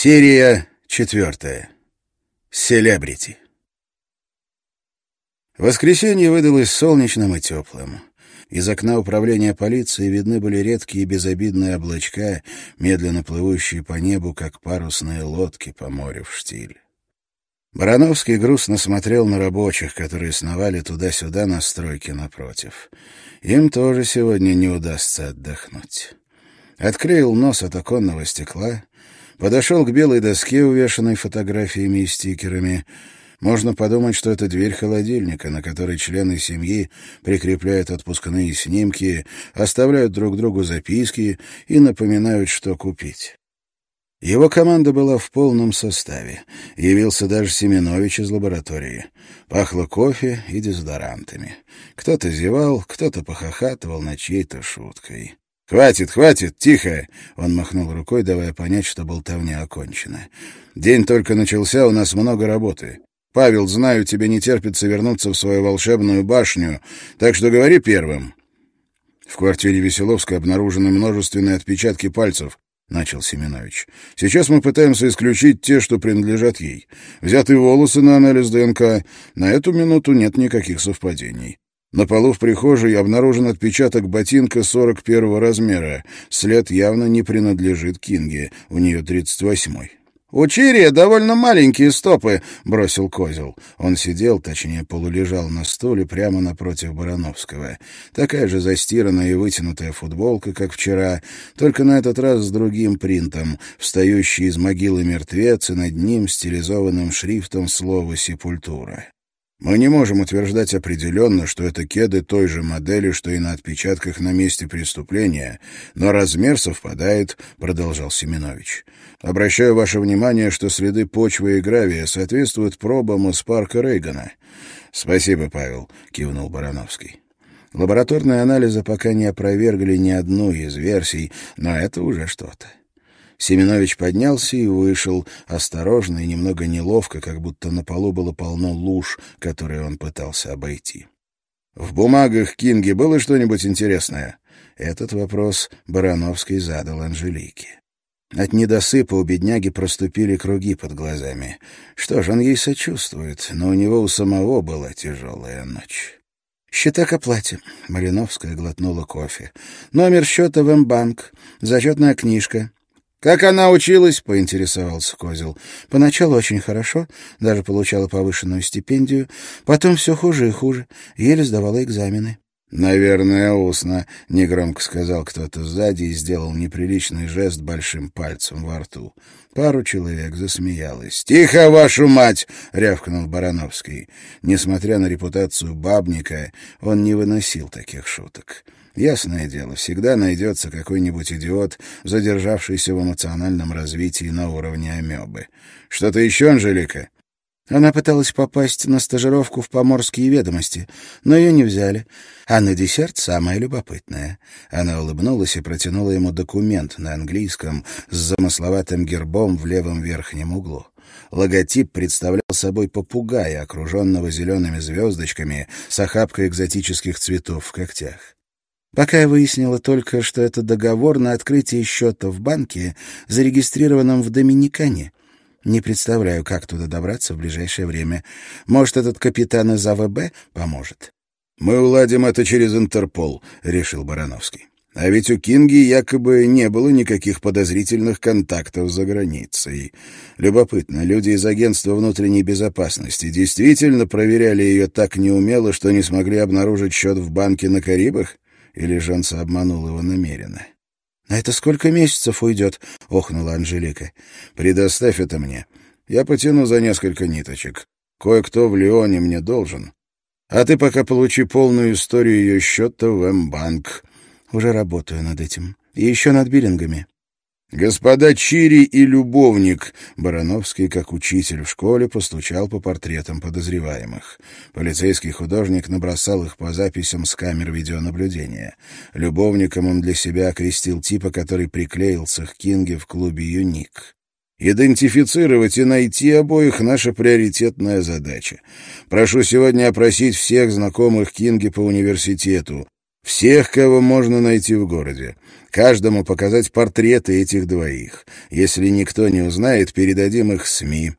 Серия четвертая. Селебрити. Воскресенье выдалось солнечным и теплым. Из окна управления полиции видны были редкие безобидные облачка, медленно плывущие по небу, как парусные лодки по морю в штиль. Барановский грустно смотрел на рабочих, которые сновали туда-сюда на стройке напротив. Им тоже сегодня не удастся отдохнуть. Отклеил нос от оконного стекла, Подошел к белой доске, увешанной фотографиями и стикерами. Можно подумать, что это дверь холодильника, на которой члены семьи прикрепляют отпускные снимки, оставляют друг другу записки и напоминают, что купить. Его команда была в полном составе. Явился даже Семенович из лаборатории. Пахло кофе и дезодорантами. Кто-то зевал, кто-то похохатывал над чьей-то шуткой. «Хватит, хватит, тихо!» Он махнул рукой, давая понять, что болтовня окончена. «День только начался, у нас много работы. Павел, знаю, тебе не терпится вернуться в свою волшебную башню, так что говори первым». В квартире Веселовской обнаружены множественные отпечатки пальцев, — начал Семенович. «Сейчас мы пытаемся исключить те, что принадлежат ей. Взяты волосы на анализ ДНК. На эту минуту нет никаких совпадений. На полу в прихожей обнаружен отпечаток ботинка 41 размера. След явно не принадлежит Кинге, у нее 38-й. «У Чирия довольно маленькие стопы», — бросил Козел. Он сидел, точнее, полулежал на стуле прямо напротив Барановского. Такая же застиранная и вытянутая футболка, как вчера, только на этот раз с другим принтом, встающий из могилы мертвец и над ним стилизованным шрифтом слово «Сепультура». Мы не можем утверждать определенно, что это кеды той же модели, что и на отпечатках на месте преступления, но размер совпадает, — продолжал Семенович. Обращаю ваше внимание, что следы почвы и гравия соответствуют пробам из парка Рейгана. — Спасибо, Павел, — кивнул Барановский. Лабораторные анализы пока не опровергли ни одну из версий, но это уже что-то. Семенович поднялся и вышел, осторожно и немного неловко, как будто на полу было полно луж, которые он пытался обойти. «В бумагах Кинги было что-нибудь интересное?» Этот вопрос Барановский задал Анжелике. От недосыпа у бедняги проступили круги под глазами. Что ж, он ей сочувствует, но у него у самого была тяжелая ночь. «Счета к оплате». Малиновская глотнула кофе. «Номер счета в М-банк. Зачетная книжка. «Как она училась?» — поинтересовался Козел. «Поначалу очень хорошо, даже получала повышенную стипендию. Потом все хуже и хуже, еле сдавала экзамены». «Наверное, устно», — негромко сказал кто-то сзади и сделал неприличный жест большим пальцем во рту. Пару человек засмеялось. «Тихо, вашу мать!» — рявкнул Барановский. Несмотря на репутацию бабника, он не выносил таких шуток. Ясное дело, всегда найдется какой-нибудь идиот, задержавшийся в эмоциональном развитии на уровне амебы. Что-то еще, Анжелика? Она пыталась попасть на стажировку в поморские ведомости, но ее не взяли. А на десерт самое любопытное. Она улыбнулась и протянула ему документ на английском с замысловатым гербом в левом верхнем углу. Логотип представлял собой попугая, окруженного зелеными звездочками с охапкой экзотических цветов в когтях. Пока я выяснила только, что это договор на открытие счета в банке, зарегистрированном в Доминикане. Не представляю, как туда добраться в ближайшее время. Может, этот капитан из АВБ поможет? — Мы уладим это через Интерпол, — решил Барановский. А ведь у Кинги якобы не было никаких подозрительных контактов за границей. Любопытно, люди из агентства внутренней безопасности действительно проверяли ее так неумело, что не смогли обнаружить счет в банке на Карибах? Или Жанса обманул его намеренно? — На это сколько месяцев уйдет? — охнула Анжелика. — Предоставь это мне. Я потяну за несколько ниточек. Кое-кто в Лионе мне должен. А ты пока получи полную историю ее счета в М-банк. Уже работаю над этим. И еще над биллингами. «Господа Чири и любовник!» Барановский, как учитель в школе, постучал по портретам подозреваемых. Полицейский художник набросал их по записям с камер видеонаблюдения. Любовником он для себя окрестил типа, который приклеился к Кинге в клубе «Юник». Идентифицировать и найти обоих — наша приоритетная задача. Прошу сегодня опросить всех знакомых Кинги по университету. Всех, кого можно найти в городе. Каждому показать портреты этих двоих. Если никто не узнает, передадим их СМИ.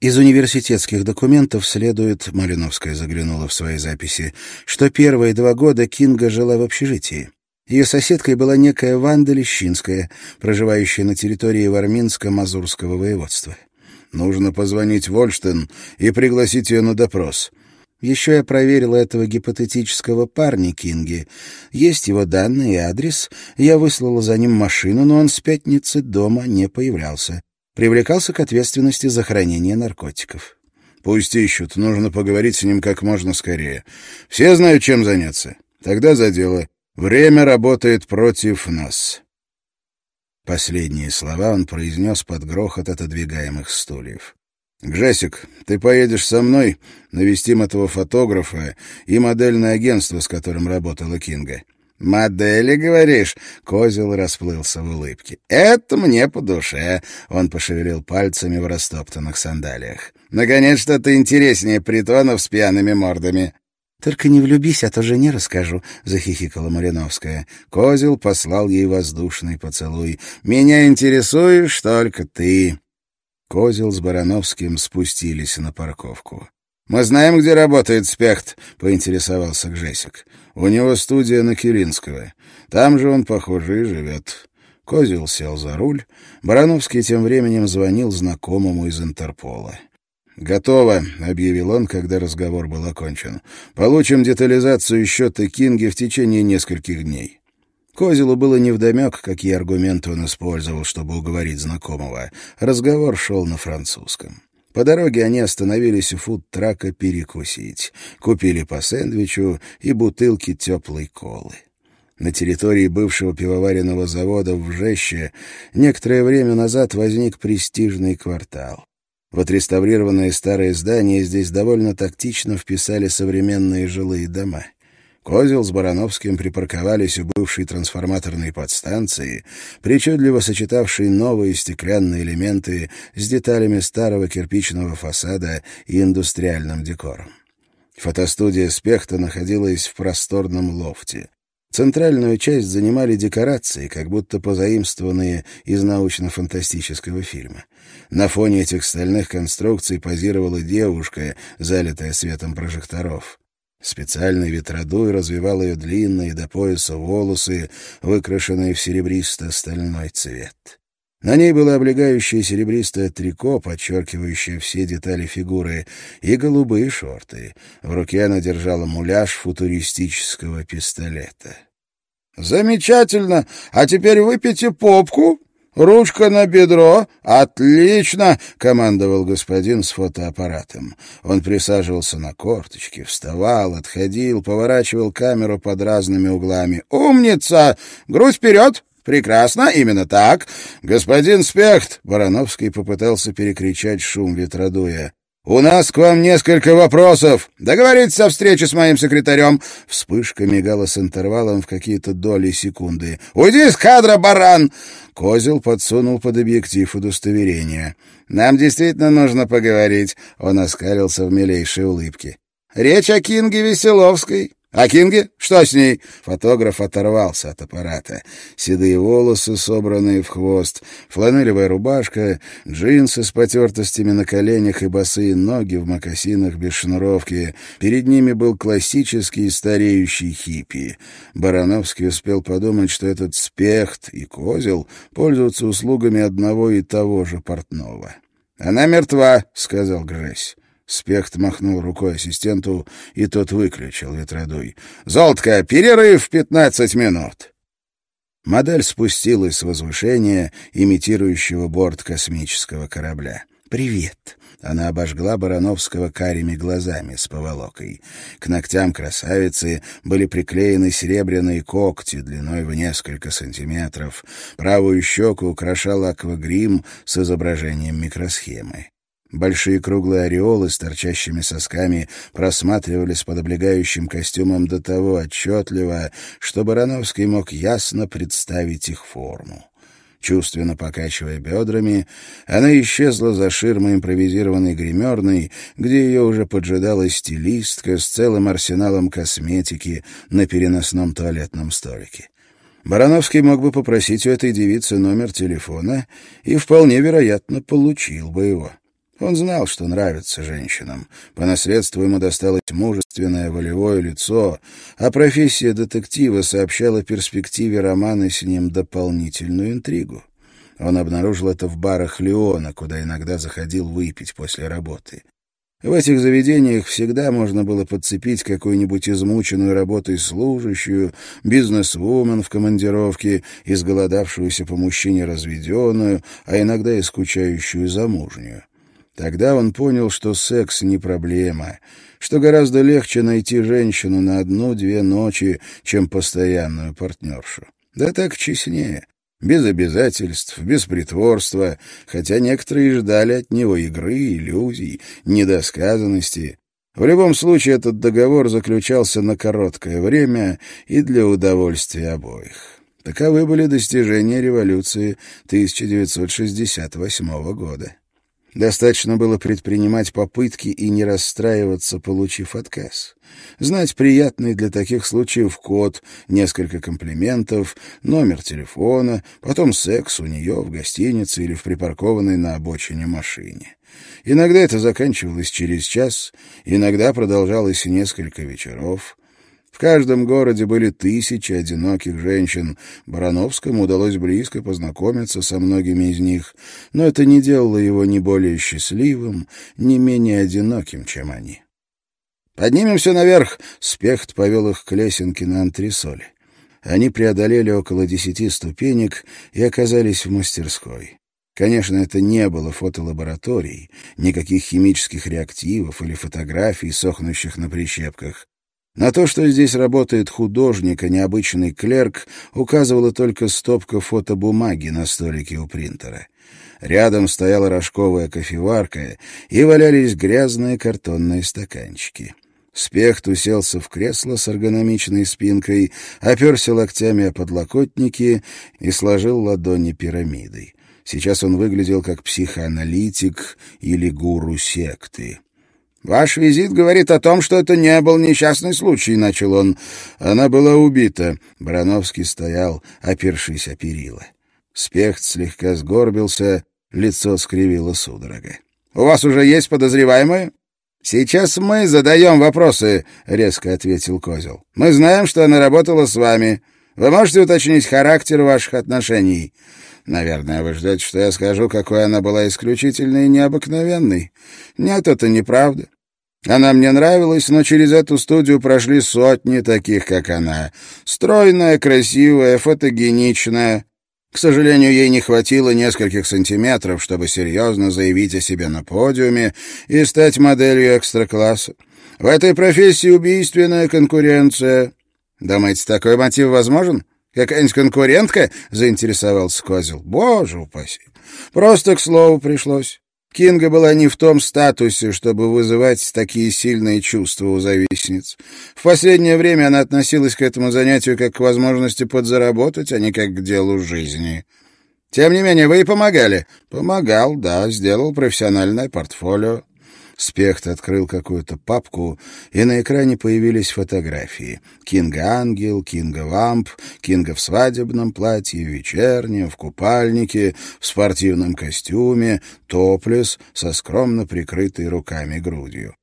Из университетских документов следует, Малиновская заглянула в свои записи, что первые два года Кинга жила в общежитии. Ее соседкой была некая Ванда Лещинская, проживающая на территории Варминско-Мазурского воеводства. Нужно позвонить в Ольштен и пригласить ее на допрос. Еще я проверил этого гипотетического парня Кинги. Есть его данные и адрес. Я выслала за ним машину, но он с пятницы дома не появлялся. Привлекался к ответственности за хранение наркотиков. Пусть ищут, нужно поговорить с ним как можно скорее. Все знают, чем заняться. Тогда за дело. Время работает против нас. Последние слова он произнес под грохот отодвигаемых стульев. «Джессик, ты поедешь со мной, навестим этого фотографа и модельное агентство, с которым работала Кинга». «Модели, говоришь?» — Козел расплылся в улыбке. «Это мне по душе», — он пошевелил пальцами в растоптанных сандалиях. «Наконец что-то интереснее притонов с пьяными мордами». «Только не влюбись, а то жене расскажу», — захихикала Мариновская. Козел послал ей воздушный поцелуй. «Меня интересуешь только ты». Козел с Барановским спустились на парковку. «Мы знаем, где работает Спехт», — поинтересовался Гжесик. «У него студия на Киринского. Там же он, похоже, и живет». Козел сел за руль. Барановский тем временем звонил знакомому из Интерпола. «Готово», — объявил он, когда разговор был окончен. «Получим детализацию счета Кинги в течение нескольких дней». Козелу было невдомек, какие аргументы он использовал, чтобы уговорить знакомого. Разговор шел на французском. По дороге они остановились у фуд-трака перекусить. Купили по сэндвичу и бутылки теплой колы. На территории бывшего пивоваренного завода в Жеще некоторое время назад возник престижный квартал. В отреставрированное старое здание здесь довольно тактично вписали современные жилые дома — Козел с Барановским припарковались у бывшей трансформаторной подстанции, причудливо сочетавшей новые стеклянные элементы с деталями старого кирпичного фасада и индустриальным декором. Фотостудия «Спехта» находилась в просторном лофте. Центральную часть занимали декорации, как будто позаимствованные из научно-фантастического фильма. На фоне этих стальных конструкций позировала девушка, залитая светом прожекторов. Специальный ветродуй развивал ее длинные до пояса волосы, выкрашенные в серебристо-стальной цвет. На ней было облегающее серебристое трико, подчеркивающее все детали фигуры, и голубые шорты. В руке она держала муляж футуристического пистолета. «Замечательно! А теперь выпейте попку!» «Ручка на бедро! Отлично!» — командовал господин с фотоаппаратом. Он присаживался на корточки, вставал, отходил, поворачивал камеру под разными углами. «Умница! Грудь вперед! Прекрасно, именно так. Господин Спехт!» — Барановский попытался перекричать шум ветродуя. «У нас к вам несколько вопросов. Договориться о встрече с моим секретарем». Вспышка мигала с интервалом в какие-то доли секунды. «Уйди из кадра, баран!» Козел подсунул под объектив удостоверения. «Нам действительно нужно поговорить», — он оскалился в милейшей улыбке. «Речь о Кинге Веселовской. «А Кинге? Что с ней?» Фотограф оторвался от аппарата. Седые волосы, собранные в хвост, фланелевая рубашка, джинсы с потертостями на коленях и босые ноги в мокасинах без шнуровки. Перед ними был классический стареющий хиппи. Барановский успел подумать, что этот спехт и козел пользуются услугами одного и того же портного. «Она мертва», — сказал Гресь. Спехт махнул рукой ассистенту, и тот выключил ветродуй. «Золотко, перерыв пятнадцать минут!» Модель спустилась с возвышения, имитирующего борт космического корабля. «Привет!» Она обожгла Барановского карими глазами с поволокой. К ногтям красавицы были приклеены серебряные когти длиной в несколько сантиметров. Правую щеку украшал аквагрим с изображением микросхемы. Большие круглые ореолы с торчащими сосками просматривались под облегающим костюмом до того отчетливо, что Барановский мог ясно представить их форму. Чувственно покачивая бедрами, она исчезла за ширмой импровизированной гримерной, где ее уже поджидала стилистка с целым арсеналом косметики на переносном туалетном столике. Барановский мог бы попросить у этой девицы номер телефона и вполне вероятно получил бы его. Он знал, что нравится женщинам. По наследству ему досталось мужественное волевое лицо, а профессия детектива сообщала перспективе романа с ним дополнительную интригу. Он обнаружил это в барах Леона, куда иногда заходил выпить после работы. В этих заведениях всегда можно было подцепить какую-нибудь измученную работой служащую, бизнесвумен в командировке, изголодавшуюся по мужчине разведенную, а иногда и скучающую замужнюю. Тогда он понял, что секс не проблема, что гораздо легче найти женщину на одну-две ночи, чем постоянную партнершу. Да так честнее, без обязательств, без притворства, хотя некоторые ждали от него игры, иллюзий, недосказанности. В любом случае этот договор заключался на короткое время и для удовольствия обоих. Таковы были достижения революции 1968 года. Достаточно было предпринимать попытки и не расстраиваться, получив отказ. Знать приятный для таких случаев код, несколько комплиментов, номер телефона, потом секс у нее в гостинице или в припаркованной на обочине машине. Иногда это заканчивалось через час, иногда продолжалось несколько вечеров. Каждом городе были тысячи одиноких женщин. Барановскому удалось близко познакомиться со многими из них, но это не делало его ни более счастливым, ни менее одиноким, чем они. «Поднимемся наверх!» — Спехт повел их к лесенке на антресоле. Они преодолели около десяти ступенек и оказались в мастерской. Конечно, это не было фотолабораторией, никаких химических реактивов или фотографий, сохнущих на прищепках. На то, что здесь работает художник, а не обычный клерк, указывала только стопка фотобумаги на столике у принтера. Рядом стояла рожковая кофеварка, и валялись грязные картонные стаканчики. Спехт уселся в кресло с эргономичной спинкой, оперся локтями о подлокотники и сложил ладони пирамидой. Сейчас он выглядел как психоаналитик или гуру секты. «Ваш визит говорит о том, что это не был несчастный случай», — начал он. «Она была убита». Барановский стоял, опершись о перила. Спехт слегка сгорбился, лицо скривило судорога. «У вас уже есть подозреваемые?» «Сейчас мы задаем вопросы», — резко ответил Козел. «Мы знаем, что она работала с вами. Вы можете уточнить характер ваших отношений?» «Наверное, вы ждете, что я скажу, какой она была исключительной и необыкновенной. Нет, это неправда. Она мне нравилась, но через эту студию прошли сотни таких, как она. Стройная, красивая, фотогеничная. К сожалению, ей не хватило нескольких сантиметров, чтобы серьезно заявить о себе на подиуме и стать моделью экстра-класса. В этой профессии убийственная конкуренция. Думаете, такой мотив возможен? Какая-нибудь конкурентка? — заинтересовался Козел. — Боже упаси! Просто к слову пришлось. Кинга была не в том статусе, чтобы вызывать такие сильные чувства у завистниц. В последнее время она относилась к этому занятию как к возможности подзаработать, а не как к делу жизни. Тем не менее, вы и помогали. Помогал, да, сделал профессиональное портфолио. Спехт открыл какую-то папку, и на экране появились фотографии. Кинга-ангел, Кинга-вамп, Кинга в свадебном платье, вечернем, в купальнике, в спортивном костюме, топлес со скромно прикрытой руками грудью.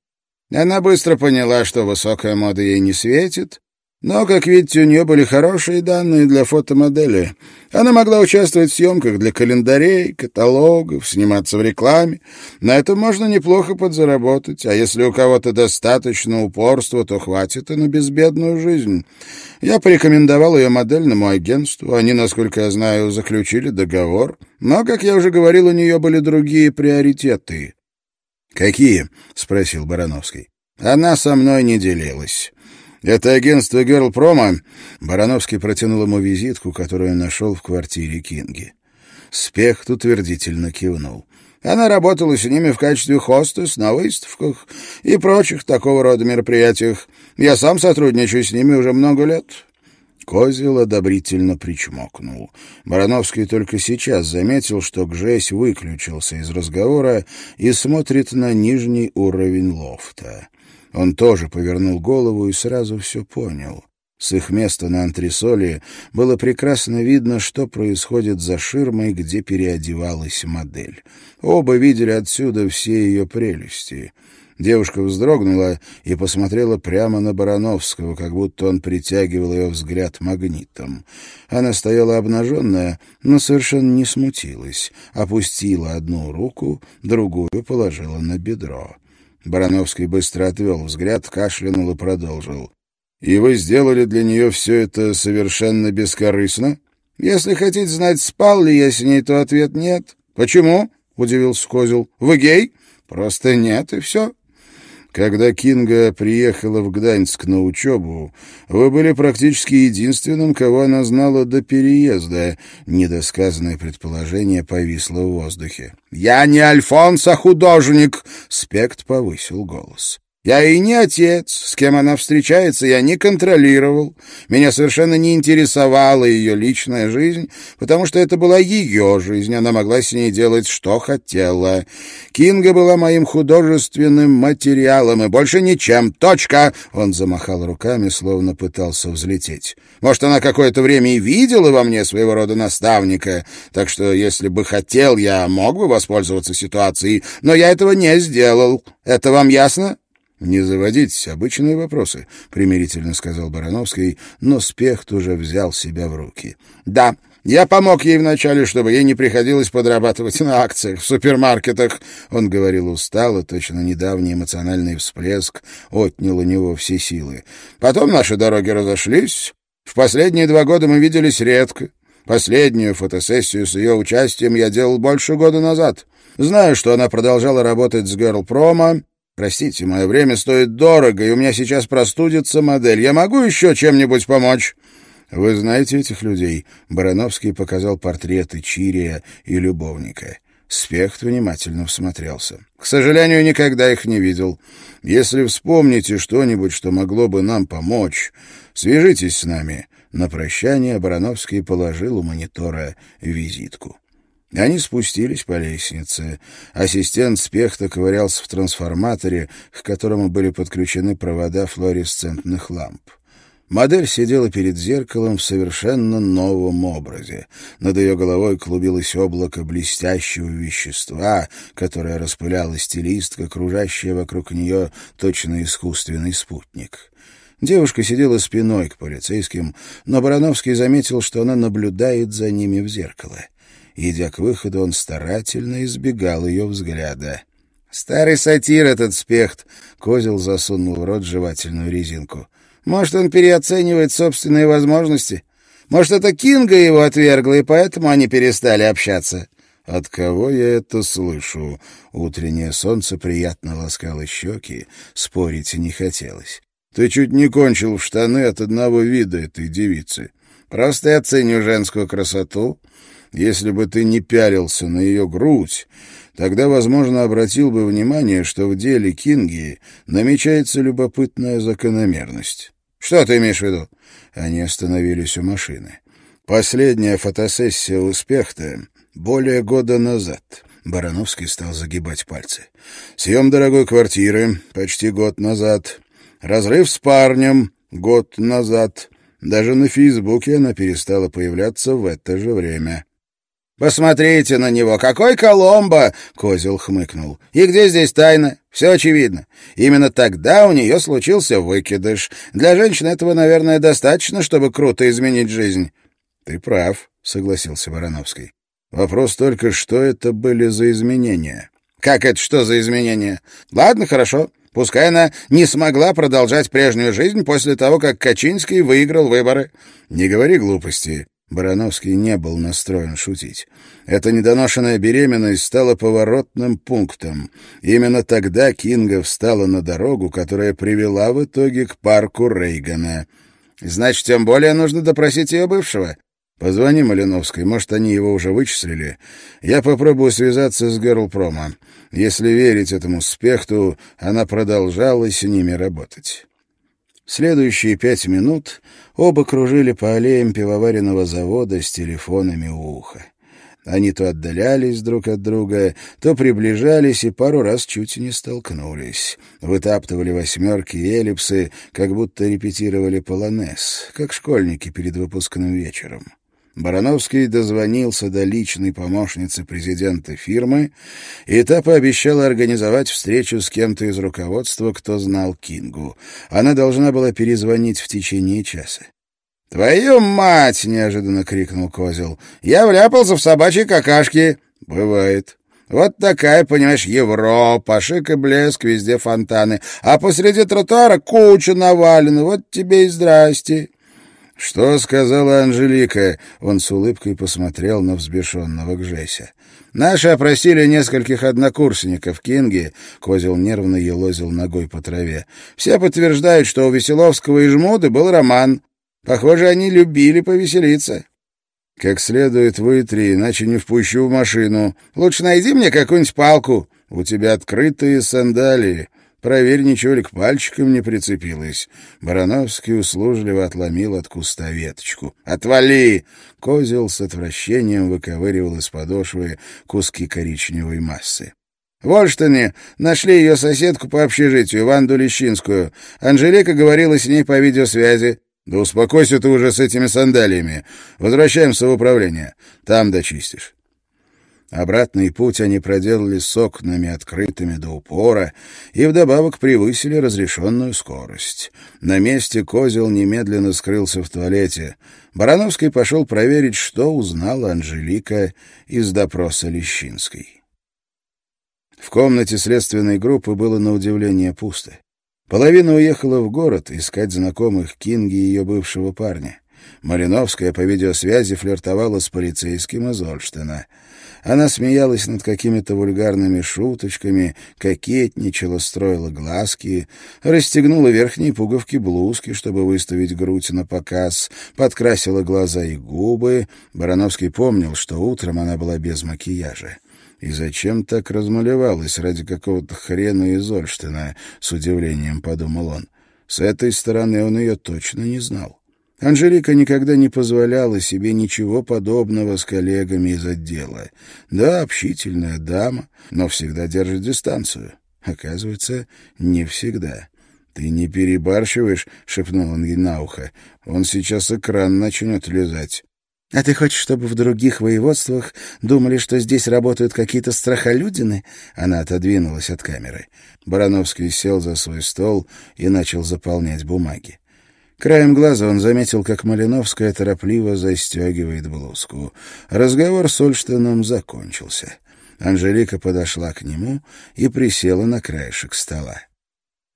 Она быстро поняла, что высокая мода ей не светит, но, как видите, у нее были хорошие данные для фотомодели. Она могла участвовать в съемках для календарей, каталогов, сниматься в рекламе. На этом можно неплохо подзаработать, а если у кого-то достаточно упорства, то хватит и на безбедную жизнь. Я порекомендовал ее модельному агентству. Они, насколько я знаю, заключили договор. Но, как я уже говорил, у нее были другие приоритеты. «Какие?» — спросил Барановский. «Она со мной не делилась». «Это агентство Герлпрома?» Барановский протянул ему визитку, которую нашел в квартире Кинги. Спехт утвердительно кивнул. Она работала с ними в качестве хостес на выставках и прочих такого рода мероприятиях. Я сам сотрудничаю с ними уже много лет. Козел одобрительно причмокнул. Барановский только сейчас заметил, что Гжесь выключился из разговора и смотрит на нижний уровень лофта. Он тоже повернул голову и сразу все понял. С их места на антресоле было прекрасно видно, что происходит за ширмой, где переодевалась модель. Оба видели отсюда все ее прелести — Девушка вздрогнула и посмотрела прямо на Барановского, как будто он притягивал ее взгляд магнитом. Она стояла обнаженная, но совершенно не смутилась. Опустила одну руку, другую положила на бедро. Барановский быстро отвел взгляд, кашлянул и продолжил. «И вы сделали для нее все это совершенно бескорыстно? Если хотите знать, спал ли я с ней, то ответ нет. Почему?» — удивился Козел. «Вы гей?» «Просто нет, и все. Когда Кинга приехала в Гданьск на учебу, вы были практически единственным, кого она знала до переезда. Недосказанное предположение повисло в воздухе. «Я не Альфонс, а художник!» — Спект повысил голос. Я и не отец, с кем она встречается, я не контролировал. Меня совершенно не интересовала ее личная жизнь, потому что это была ее жизнь, она могла с ней делать, что хотела. Кинга была моим художественным материалом и больше ничем. Точка!» Он замахал руками, словно пытался взлететь. «Может, она какое-то время и видела во мне своего рода наставника, так что, если бы хотел, я мог бы воспользоваться ситуацией, но я этого не сделал. Это вам ясно?» «Не заводитесь, обычные вопросы», — примирительно сказал Барановский, но Спехт уже взял себя в руки. «Да, я помог ей вначале, чтобы ей не приходилось подрабатывать на акциях в супермаркетах». Он говорил устало, точно недавний эмоциональный всплеск отнял у него все силы. «Потом наши дороги разошлись. В последние два года мы виделись редко. Последнюю фотосессию с ее участием я делал больше года назад». Знаю, что она продолжала работать с Promo, Простите, мое время стоит дорого, и у меня сейчас простудится модель. Я могу еще чем-нибудь помочь?» «Вы знаете этих людей?» Барановский показал портреты Чирия и любовника. Спехт внимательно всмотрелся. «К сожалению, никогда их не видел. Если вспомните что-нибудь, что могло бы нам помочь, свяжитесь с нами». На прощание Барановский положил у монитора визитку. Они спустились по лестнице. Ассистент Спехта ковырялся в трансформаторе, к которому были подключены провода флуоресцентных ламп. Модель сидела перед зеркалом в совершенно новом образе. Над ее головой клубилось облако блестящего вещества, которое распыляла стилистка, окружающая вокруг нее точно искусственный спутник. Девушка сидела спиной к полицейским, но Барановский заметил, что она наблюдает за ними в зеркало. Идя к выходу, он старательно избегал ее взгляда. «Старый сатир этот спехт!» — Козел засунул в рот жевательную резинку. «Может, он переоценивает собственные возможности? Может, это Кинга его отвергла, и поэтому они перестали общаться?» «От кого я это слышу?» Утреннее солнце приятно ласкало щеки, спорить не хотелось. «Ты чуть не кончил в штаны от одного вида этой девицы. Просто я ценю женскую красоту, если бы ты не пялился на ее грудь, тогда, возможно, обратил бы внимание, что в деле Кинги намечается любопытная закономерность. Что ты имеешь в виду? Они остановились у машины. Последняя фотосессия успеха более года назад. Барановский стал загибать пальцы. Съем дорогой квартиры почти год назад. Разрыв с парнем год назад. Даже на Фейсбуке она перестала появляться в это же время. «Посмотрите на него! Какой Коломбо!» — Козел хмыкнул. «И где здесь тайна? Все очевидно. Именно тогда у нее случился выкидыш. Для женщины этого, наверное, достаточно, чтобы круто изменить жизнь». «Ты прав», — согласился Вороновский. «Вопрос только, что это были за изменения?» «Как это что за изменения? Ладно, хорошо. Пускай она не смогла продолжать прежнюю жизнь после того, как Качинский выиграл выборы. Не говори глупости. Барановский не был настроен шутить. Эта недоношенная беременность стала поворотным пунктом. Именно тогда Кинга встала на дорогу, которая привела в итоге к парку Рейгана. «Значит, тем более нужно допросить ее бывшего». «Позвони Малиновской, может, они его уже вычислили. Я попробую связаться с Герлпрома. Если верить этому спехту, она продолжала с ними работать». Следующие пять минут оба кружили по аллеям пивоваренного завода с телефонами у уха. Они то отдалялись друг от друга, то приближались и пару раз чуть не столкнулись. Вытаптывали восьмерки и эллипсы, как будто репетировали полонез, как школьники перед выпускным вечером. Барановский дозвонился до личной помощницы президента фирмы, и та пообещала организовать встречу с кем-то из руководства, кто знал Кингу. Она должна была перезвонить в течение часа. «Твою мать!» — неожиданно крикнул Козел. «Я вляпался в собачьи какашки!» «Бывает». «Вот такая, понимаешь, Европа, шик и блеск, везде фонтаны, а посреди тротуара куча навалена, вот тебе и здрасте». «Что сказала Анжелика?» Он с улыбкой посмотрел на взбешенного Гжеся. «Наши опросили нескольких однокурсников Кинги», — Козел нервно елозил ногой по траве. «Все подтверждают, что у Веселовского и Жмуды был роман. Похоже, они любили повеселиться». «Как следует вытри, иначе не впущу в машину. Лучше найди мне какую-нибудь палку. У тебя открытые сандалии». Проверь, ничего ли к пальчикам не прицепилось. Барановский услужливо отломил от куста веточку. «Отвали!» Козел с отвращением выковыривал из подошвы куски коричневой массы. В Ольштине нашли ее соседку по общежитию, Ванду Лещинскую. Анжелика говорила с ней по видеосвязи. «Да успокойся ты уже с этими сандалиями. Возвращаемся в управление. Там дочистишь». Обратный путь они проделали с окнами открытыми до упора и вдобавок превысили разрешенную скорость. На месте козел немедленно скрылся в туалете. Барановский пошел проверить, что узнала Анжелика из допроса Лещинской. В комнате следственной группы было на удивление пусто. Половина уехала в город искать знакомых Кинги и ее бывшего парня. Малиновская по видеосвязи флиртовала с полицейским из Ольштена — она смеялась над какими-то вульгарными шуточками, кокетничала, строила глазки, расстегнула верхние пуговки блузки, чтобы выставить грудь на показ, подкрасила глаза и губы. Барановский помнил, что утром она была без макияжа. И зачем так размалевалась ради какого-то хрена из Ольштена, с удивлением подумал он. С этой стороны он ее точно не знал. Анжелика никогда не позволяла себе ничего подобного с коллегами из отдела. Да, общительная дама, но всегда держит дистанцию. Оказывается, не всегда. «Ты не перебарщиваешь?» — шепнул он ей на ухо. «Он сейчас экран начнет лизать». «А ты хочешь, чтобы в других воеводствах думали, что здесь работают какие-то страхолюдины?» Она отодвинулась от камеры. Барановский сел за свой стол и начал заполнять бумаги. Краем глаза он заметил, как Малиновская торопливо застегивает блузку. Разговор с Ольштеном закончился. Анжелика подошла к нему и присела на краешек стола.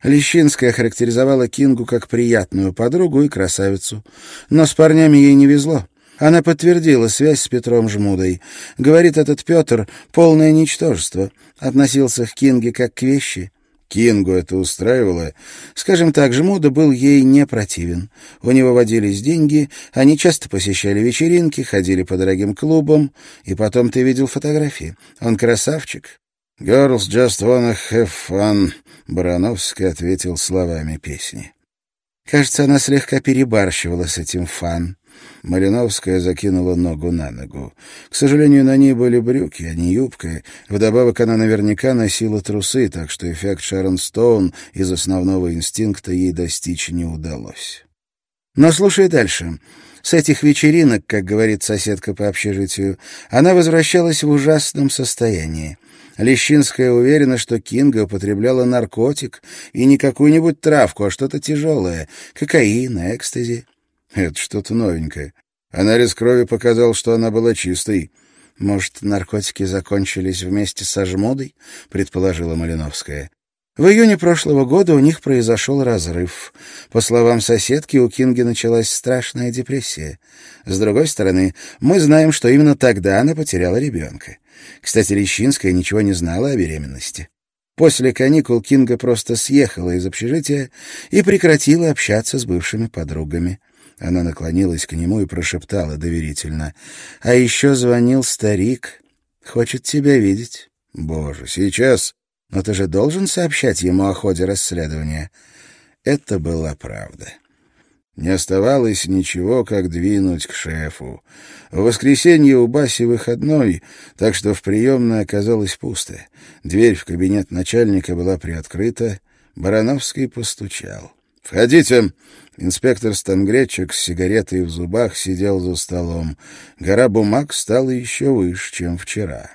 Лещинская характеризовала Кингу как приятную подругу и красавицу. Но с парнями ей не везло. Она подтвердила связь с Петром Жмудой. Говорит, этот Петр — полное ничтожество. Относился к Кинге как к вещи. Кингу это устраивало. Скажем так, Жмуда был ей не противен. У него водились деньги, они часто посещали вечеринки, ходили по дорогим клубам, и потом ты видел фотографии. Он красавчик. «Girls just wanna have fun», — Барановский ответил словами песни. Кажется, она слегка перебарщивала с этим фан. Малиновская закинула ногу на ногу. К сожалению, на ней были брюки, а не юбка. Вдобавок она наверняка носила трусы, так что эффект Шарон Стоун из основного инстинкта ей достичь не удалось. Но слушай дальше. С этих вечеринок, как говорит соседка по общежитию, она возвращалась в ужасном состоянии. Лещинская уверена, что Кинга употребляла наркотик, и не какую-нибудь травку, а что-то тяжелое — кокаин, экстази. Это что-то новенькое. Анализ крови показал, что она была чистой. Может, наркотики закончились вместе со жмудой, предположила Малиновская. В июне прошлого года у них произошел разрыв. По словам соседки, у Кинги началась страшная депрессия. С другой стороны, мы знаем, что именно тогда она потеряла ребенка. Кстати, Лещинская ничего не знала о беременности. После каникул Кинга просто съехала из общежития и прекратила общаться с бывшими подругами. Она наклонилась к нему и прошептала доверительно. «А еще звонил старик. Хочет тебя видеть». «Боже, сейчас...» «Но ты же должен сообщать ему о ходе расследования». Это была правда. Не оставалось ничего, как двинуть к шефу. В воскресенье у Баси выходной, так что в приемной оказалось пусто. Дверь в кабинет начальника была приоткрыта. Барановский постучал. «Входите!» Инспектор Стангречек с сигаретой в зубах сидел за столом. Гора бумаг стала еще выше, чем вчера.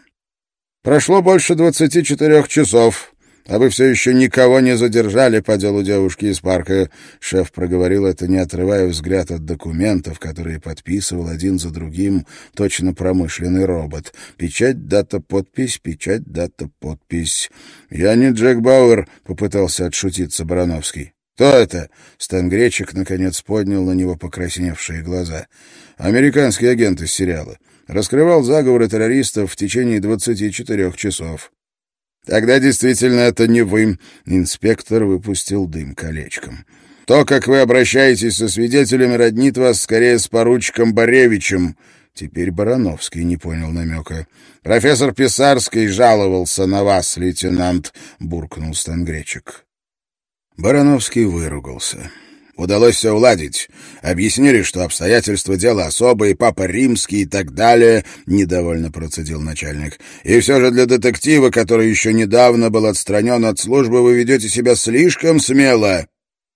«Прошло больше двадцати четырех часов. «А вы все еще никого не задержали по делу девушки из парка?» Шеф проговорил это, не отрывая взгляд от документов, которые подписывал один за другим точно промышленный робот. Печать, дата, подпись, печать, дата, подпись. «Я не Джек Бауэр», — попытался отшутиться Барановский. «Кто это?» — Стэн Гречек наконец поднял на него покрасневшие глаза. «Американский агент из сериала. Раскрывал заговоры террористов в течение двадцати четырех часов». Тогда действительно это не вы. Инспектор выпустил дым колечком. То, как вы обращаетесь со свидетелями, роднит вас скорее с поручиком Боревичем. Теперь Барановский не понял намека. «Профессор Писарский жаловался на вас, лейтенант», — буркнул Стангречек. Барановский выругался. Удалось все уладить. Объяснили, что обстоятельства дела особые, папа римский и так далее, — недовольно процедил начальник. И все же для детектива, который еще недавно был отстранен от службы, вы ведете себя слишком смело.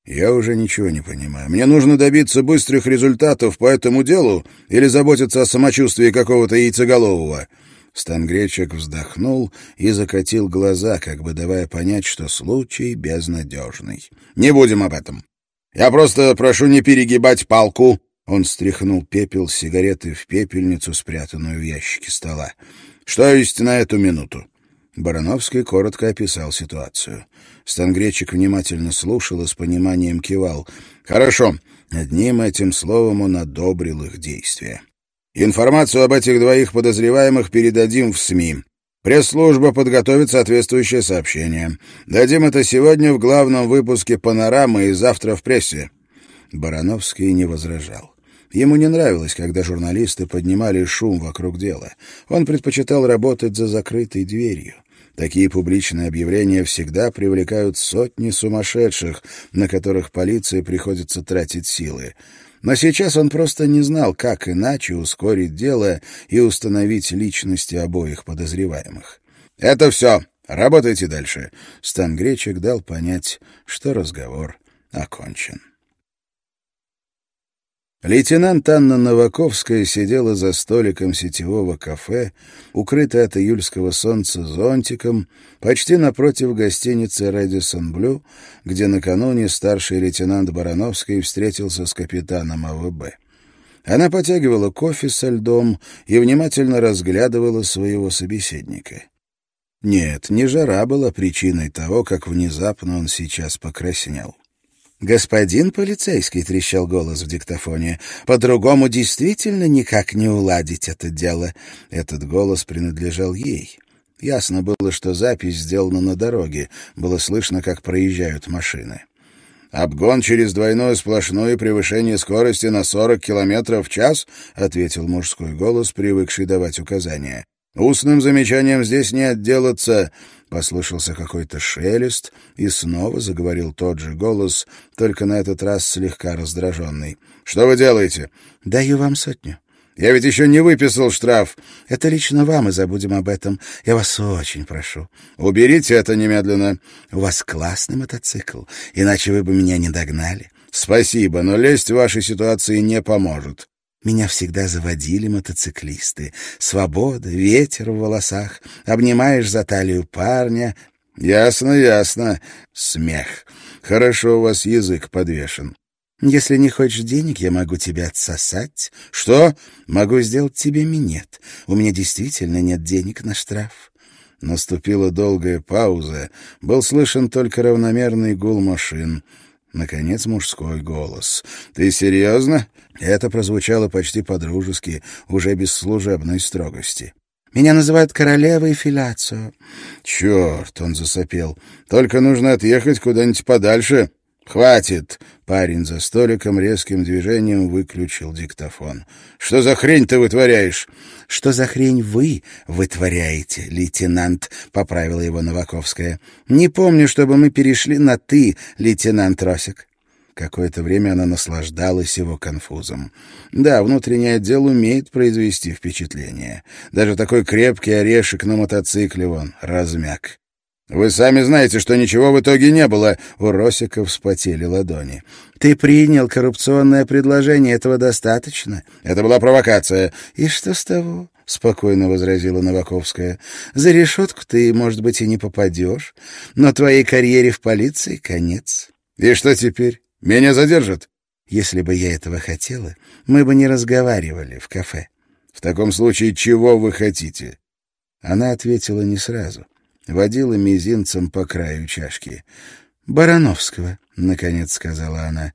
Я уже ничего не понимаю. Мне нужно добиться быстрых результатов по этому делу или заботиться о самочувствии какого-то яйцеголового. Стангречек вздохнул и закатил глаза, как бы давая понять, что случай безнадежный. «Не будем об этом. Я просто прошу не перегибать палку». Он стряхнул пепел с сигареты в пепельницу, спрятанную в ящике стола. «Что есть на эту минуту?» Барановский коротко описал ситуацию. Стангречик внимательно слушал и с пониманием кивал. «Хорошо». Одним этим словом он одобрил их действия. «Информацию об этих двоих подозреваемых передадим в СМИ. Пресс-служба подготовит соответствующее сообщение. Дадим это сегодня в главном выпуске «Панорамы» и завтра в прессе». Барановский не возражал. Ему не нравилось, когда журналисты поднимали шум вокруг дела. Он предпочитал работать за закрытой дверью. Такие публичные объявления всегда привлекают сотни сумасшедших, на которых полиции приходится тратить силы. Но сейчас он просто не знал, как иначе ускорить дело и установить личности обоих подозреваемых. «Это все. Работайте дальше». Стан Гречек дал понять, что разговор окончен. Лейтенант Анна Новаковская сидела за столиком сетевого кафе, укрытая от июльского солнца зонтиком, почти напротив гостиницы «Рэдисон Блю», где накануне старший лейтенант Барановский встретился с капитаном АВБ. Она потягивала кофе со льдом и внимательно разглядывала своего собеседника. Нет, не жара была причиной того, как внезапно он сейчас покраснел. «Господин полицейский», — трещал голос в диктофоне, — «по-другому действительно никак не уладить это дело». Этот голос принадлежал ей. Ясно было, что запись сделана на дороге, было слышно, как проезжают машины. «Обгон через двойное сплошное превышение скорости на 40 километров в час», — ответил мужской голос, привыкший давать указания. «Устным замечанием здесь не отделаться. Послышался какой-то шелест, и снова заговорил тот же голос, только на этот раз слегка раздраженный. «Что вы делаете?» «Даю вам сотню». «Я ведь еще не выписал штраф». «Это лично вам, и забудем об этом. Я вас очень прошу». «Уберите это немедленно». «У вас классный мотоцикл, иначе вы бы меня не догнали». «Спасибо, но лезть в вашей ситуации не поможет». Меня всегда заводили мотоциклисты. Свобода, ветер в волосах, обнимаешь за талию парня. Ясно, ясно. Смех. Хорошо у вас язык подвешен. Если не хочешь денег, я могу тебя отсосать. Что? Могу сделать тебе минет. У меня действительно нет денег на штраф. Наступила долгая пауза. Был слышен только равномерный гул машин. Наконец мужской голос. «Ты серьезно?» Это прозвучало почти по-дружески, уже без служебной строгости. «Меня называют королевой Филяцио». «Черт!» — он засопел. «Только нужно отъехать куда-нибудь подальше». «Хватит!» — парень за столиком резким движением выключил диктофон. «Что за хрень ты вытворяешь?» «Что за хрень вы вытворяете, лейтенант?» — поправила его Новаковская. «Не помню, чтобы мы перешли на «ты», лейтенант Росик». Какое-то время она наслаждалась его конфузом. Да, внутренний отдел умеет произвести впечатление. Даже такой крепкий орешек на мотоцикле вон размяк. «Вы сами знаете, что ничего в итоге не было!» У Росика вспотели ладони. «Ты принял коррупционное предложение, этого достаточно?» «Это была провокация». «И что с того?» — спокойно возразила Новаковская. «За решетку ты, может быть, и не попадешь, но твоей карьере в полиции конец». «И что теперь? Меня задержат?» «Если бы я этого хотела, мы бы не разговаривали в кафе». «В таком случае чего вы хотите?» Она ответила не сразу водила мизинцем по краю чашки. «Барановского», — наконец сказала она.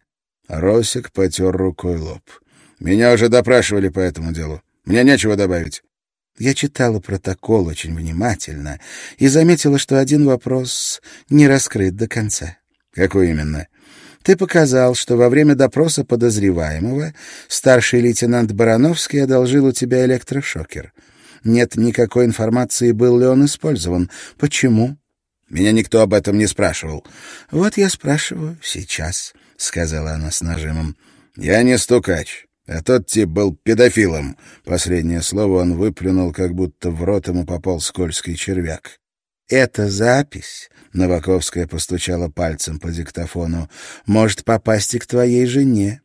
Росик потер рукой лоб. «Меня уже допрашивали по этому делу. Мне нечего добавить». Я читала протокол очень внимательно и заметила, что один вопрос не раскрыт до конца. «Какой именно?» Ты показал, что во время допроса подозреваемого старший лейтенант Барановский одолжил у тебя электрошокер. Нет никакой информации, был ли он использован. Почему? Меня никто об этом не спрашивал. Вот я спрашиваю сейчас, — сказала она с нажимом. Я не стукач. А тот тип был педофилом. Последнее слово он выплюнул, как будто в рот ему попал скользкий червяк. «Эта запись», — Новаковская постучала пальцем по диктофону, — «может попасть и к твоей жене.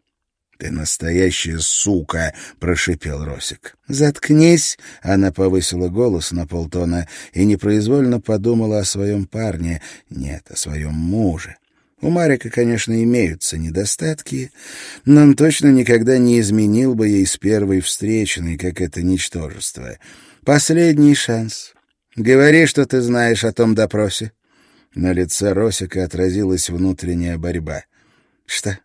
«Ты настоящая сука!» — прошипел Росик. «Заткнись!» — она повысила голос на полтона и непроизвольно подумала о своем парне, нет, о своем муже. У Марика, конечно, имеются недостатки, но он точно никогда не изменил бы ей с первой встречной, как это ничтожество. Последний шанс. Говори, что ты знаешь о том допросе. На лице Росика отразилась внутренняя борьба. «Что,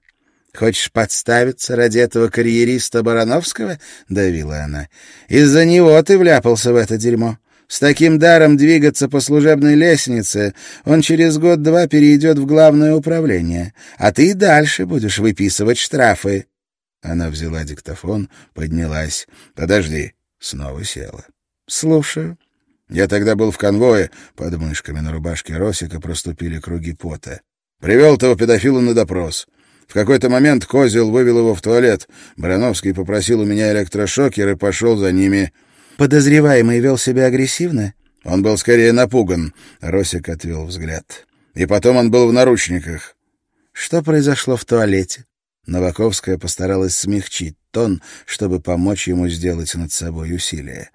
Хочешь подставиться ради этого карьериста Барановского?» — давила она. «Из-за него ты вляпался в это дерьмо. С таким даром двигаться по служебной лестнице он через год-два перейдет в главное управление, а ты и дальше будешь выписывать штрафы». Она взяла диктофон, поднялась. «Подожди». Снова села. «Слушаю». Я тогда был в конвое, под мышками на рубашке Росика проступили круги пота. Привел того педофила на допрос. В какой-то момент Козел вывел его в туалет. Барановский попросил у меня электрошокер и пошел за ними. «Подозреваемый вел себя агрессивно?» Он был скорее напуган. Росик отвел взгляд. И потом он был в наручниках. «Что произошло в туалете?» Новаковская постаралась смягчить тон, чтобы помочь ему сделать над собой усилие.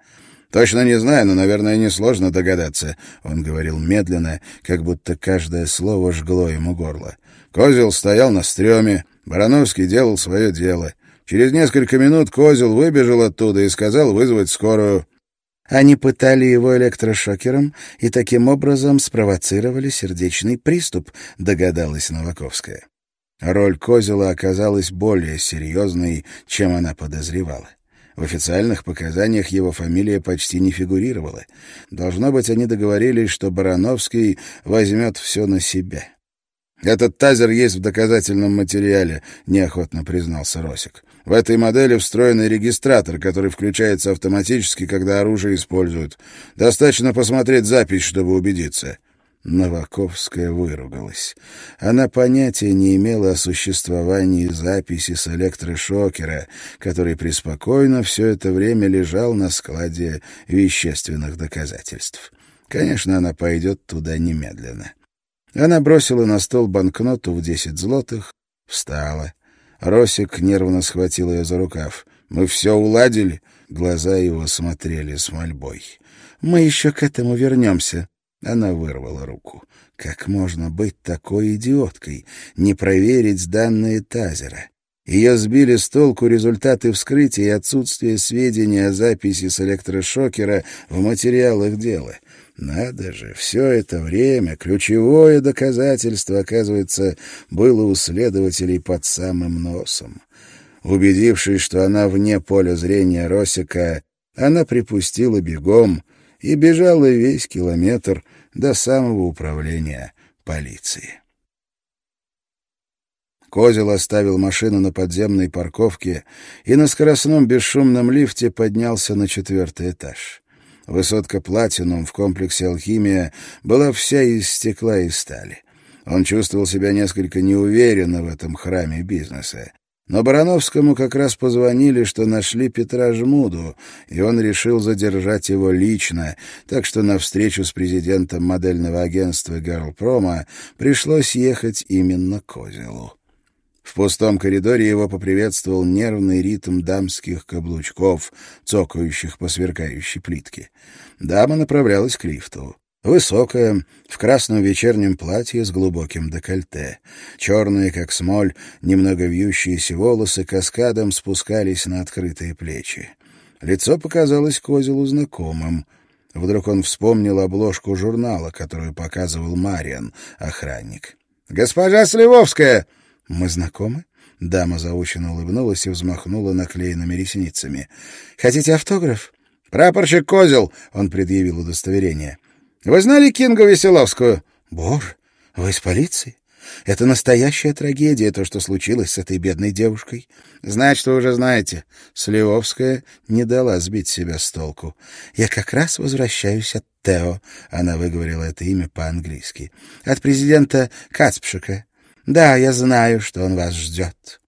«Точно не знаю, но, наверное, несложно догадаться», — он говорил медленно, как будто каждое слово жгло ему горло. Козел стоял на стреме, Барановский делал свое дело. Через несколько минут Козел выбежал оттуда и сказал вызвать скорую. Они пытали его электрошокером и таким образом спровоцировали сердечный приступ, догадалась Новаковская. Роль Козела оказалась более серьезной, чем она подозревала. В официальных показаниях его фамилия почти не фигурировала. Должно быть, они договорились, что Барановский возьмет все на себя. «Этот тазер есть в доказательном материале», — неохотно признался Росик. «В этой модели встроенный регистратор, который включается автоматически, когда оружие используют. Достаточно посмотреть запись, чтобы убедиться». Новаковская выругалась. Она понятия не имела о существовании записи с электрошокера, который преспокойно все это время лежал на складе вещественных доказательств. Конечно, она пойдет туда немедленно. Она бросила на стол банкноту в десять злотых, встала. Росик нервно схватил ее за рукав. «Мы все уладили?» Глаза его смотрели с мольбой. «Мы еще к этому вернемся». Она вырвала руку. Как можно быть такой идиоткой, не проверить данные Тазера? Ее сбили с толку результаты вскрытия и отсутствие сведений о записи с электрошокера в материалах дела. Надо же, все это время ключевое доказательство, оказывается, было у следователей под самым носом. Убедившись, что она вне поля зрения Росика, она припустила бегом и бежала весь километр до самого управления полиции. Козел оставил машину на подземной парковке и на скоростном бесшумном лифте поднялся на четвертый этаж. Высотка «Платинум» в комплексе «Алхимия» была вся из стекла и стали. Он чувствовал себя несколько неуверенно в этом храме бизнеса. Но Барановскому как раз позвонили, что нашли Петра Жмуду, и он решил задержать его лично, так что на встречу с президентом модельного агентства «Гарлпрома» пришлось ехать именно к Козелу. В пустом коридоре его поприветствовал нервный ритм дамских каблучков, цокающих по сверкающей плитке. Дама направлялась к лифту. Высокая, в красном вечернем платье с глубоким декольте. Черные, как смоль, немного вьющиеся волосы каскадом спускались на открытые плечи. Лицо показалось Козелу знакомым. Вдруг он вспомнил обложку журнала, которую показывал Мариан, охранник. «Госпожа Сливовская!» «Мы знакомы?» Дама заученно улыбнулась и взмахнула наклеенными ресницами. «Хотите автограф?» «Прапорщик Козел!» — он предъявил удостоверение. Вы знали Кингу Веселовскую? Боже, вы из полиции? Это настоящая трагедия, то, что случилось с этой бедной девушкой. Значит, вы уже знаете, Сливовская не дала сбить себя с толку. Я как раз возвращаюсь от Тео, она выговорила это имя по-английски, от президента Кацпшика. Да, я знаю, что он вас ждет.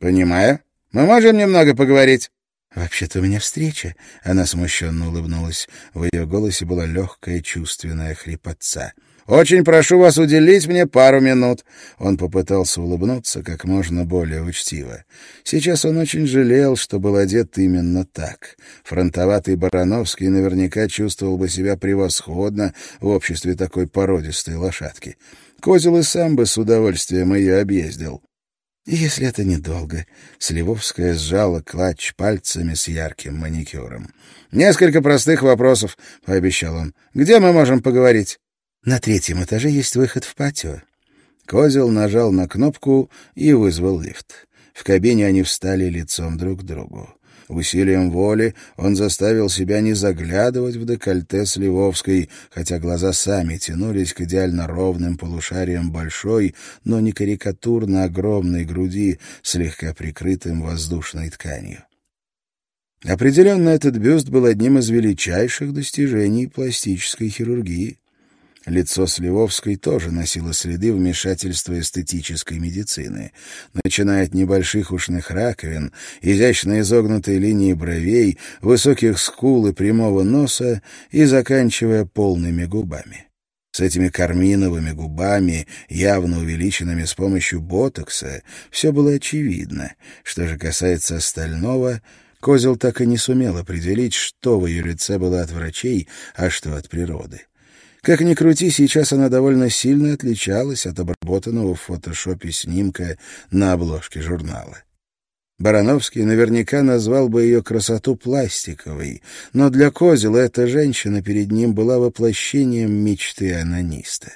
Понимаю. Мы можем немного поговорить? «Вообще-то у меня встреча», — она смущенно улыбнулась. В ее голосе была легкая чувственная хрипотца. «Очень прошу вас уделить мне пару минут». Он попытался улыбнуться как можно более учтиво. Сейчас он очень жалел, что был одет именно так. Фронтоватый Барановский наверняка чувствовал бы себя превосходно в обществе такой породистой лошадки. Козел и сам бы с удовольствием ее объездил. Если это недолго, Сливовская сжала клатч пальцами с ярким маникюром. «Несколько простых вопросов», — пообещал он. «Где мы можем поговорить?» «На третьем этаже есть выход в патио». Козел нажал на кнопку и вызвал лифт. В кабине они встали лицом друг к другу. Усилием воли он заставил себя не заглядывать в декольте Сливовской, хотя глаза сами тянулись к идеально ровным полушариям большой, но не карикатурно огромной груди, слегка прикрытым воздушной тканью. Определенно, этот бюст был одним из величайших достижений пластической хирургии. Лицо Сливовской тоже носило следы вмешательства эстетической медицины, начиная от небольших ушных раковин, изящно изогнутой линии бровей, высоких скул и прямого носа и заканчивая полными губами. С этими карминовыми губами, явно увеличенными с помощью ботокса, все было очевидно. Что же касается остального, Козел так и не сумел определить, что в ее лице было от врачей, а что от природы. Как ни крути, сейчас она довольно сильно отличалась от обработанного в фотошопе снимка на обложке журнала. Барановский наверняка назвал бы ее красоту пластиковой, но для Козела эта женщина перед ним была воплощением мечты анониста.